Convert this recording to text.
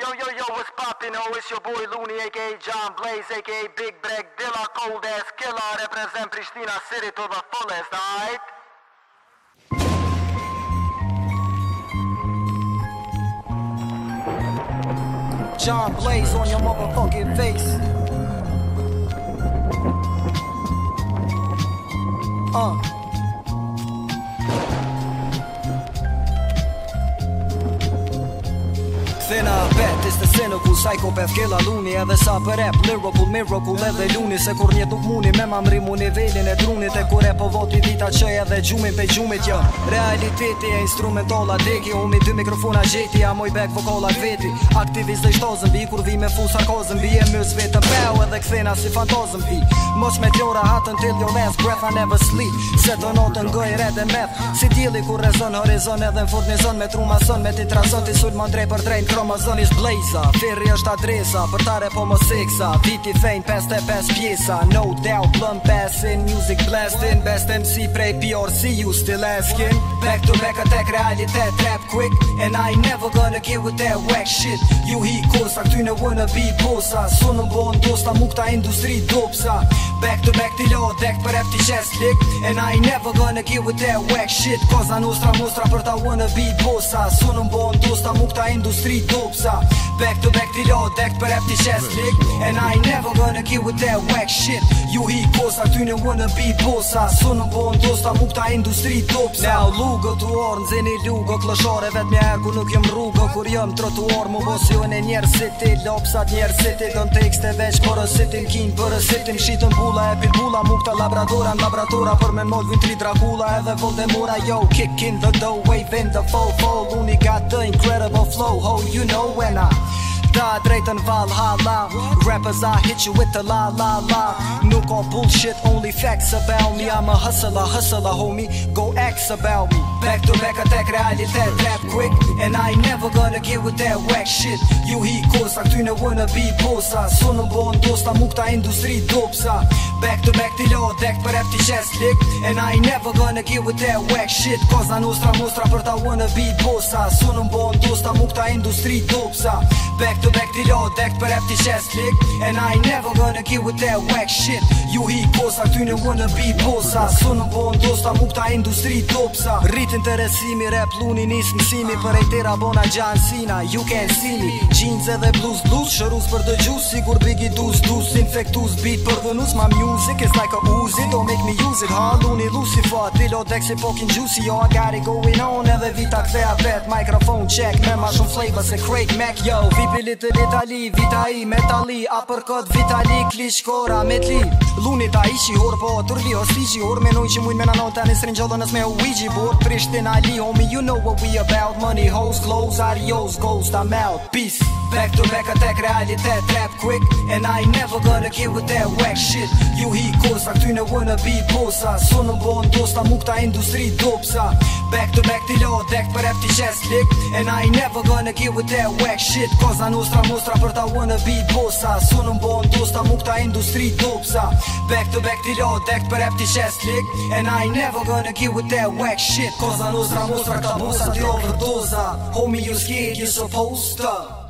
Yo, yo, yo, what's poppin'? Oh, it's your boy Looney, aka John Blaze, aka Big Black Dilla, cold ass killer. Represent Pristina City to the fullest, alright? John Blaze on your motherfucking face. Uh. Thinner the Se në kull sajko pëf kella luni Edhe sa për rap Lirro kull edhe luni Se kur një duk muni Me mamri mu nivelin e drunit E kur e po voti dita që e dhe gjumin pe gjumit jo Realiteti e instrumentala deki Umi dy mikrofona gjeti A moj bek vokala veti Aktivist dhe shtozën, bi Kur vi me fu sarkozën bi E mës vetë peo edhe kthena si fantozën bi Mos me tjora hatën tjil jo les Breath I never sleep Se të notën goj red dhe meth Si tjili kur rezon horizon edhe në furnizon Me truma son me titrazon Ti sul drej për drejnë kromazon is blaza Ferri është adresa, përtare po më seksa Viti fejnë pes të pes pjesa No doubt, plumb besin, music blastin Best MC prej PRC, you still asking Back to back attack, realitet, rap quick And I never gonna give with that whack shit You he kosa, këty në wanna be bossa Sonën bo në dosta, mukta industri dopsa Back to back t'i lo, dekt për efti qesë And I never gonna give with that whack shit Koza nostra, mostra për ta wanna be bossa Sonën bo në dosta, mukta industri dopsa Back to back the old deck but after chest and i never gonna give with that whack shit you he goes i tune wanna be boss i son of bon dosta mukta industry top now lugo to orn zeni lugo kloshore vet me ku nuk jam rrugo kur jam trotuar mu bosione jo njer city lopsa njer city tekste veç poro kin, king poro ti shitën bulla e bulla mukta labradora labradora për me mod vitri dracula edhe volte mora yo kick in the dough wave in the fall fall unica the incredible flow Ho, you know when i da drejtën Valhalla Rappers I hit you with the la la la Nuk on bullshit, only facts about me I'm a hustler, hustler homie, go ask about me Back to back attack realitet, rap quick And I never gonna get with that whack shit You he kosa, këty në wanna be bossa Sonën bo ndosta, mu këta industri dopsa Back to back t'i lo, dekt për epti qesë lik And I never gonna get with that whack shit Koza nostra, mostra për ta wanna be bossa Sonën bo ndosta, mu lufta industri topsa Back to back t'i lot, dekt për epti qes klik And I never gonna give with that whack shit Ju hi kosa, këty në wanna be bossa Su në po në dosta, mu këta industri topsa rit interesimi, rap luni nis mësimi Për e tira bona gjanë sina, you can see me Jeans edhe blues blues, shërus për dë gjus Sigur bigi dus dus, Infectus beat për dhënus My music is like a uzi, don't make me use it Ha, luni lusi fa, t'i lot, dekt si fucking juicy Yo, I got it going on, edhe vita kthea vet Microphone check, me ma shumë flavor se Craig Mac yo Vipi litër Itali, vita i metali A për këtë vitali klishkora me t'li Lunit a ishi hor po tërvi o qi Hor menoj që mujnë me në nota në srinë gjëllë nësme uigi Ouija board Prishtin Ali homie you know what we about Money hoes, clothes, adios, ghost I'm out Peace Back to back attack realitet Rap quick and I ain't never gonna get with that wax shit You he course, a në wanna be bossa Sonë mbo në dosta mukta industri dopsa Back to back t'i lo dekt për FTS lick And I never gonna And I gonna get with that whack shit Koza nostra mostra për ta wanna be bossa Su nëmbo në tosta mukta industri dopsa Back to back t'i lo dhekt për hepti qeslik And I never gonna get with that whack shit Koza nostra mostra këta mosat jo vërdoza Homie you scared you supposed to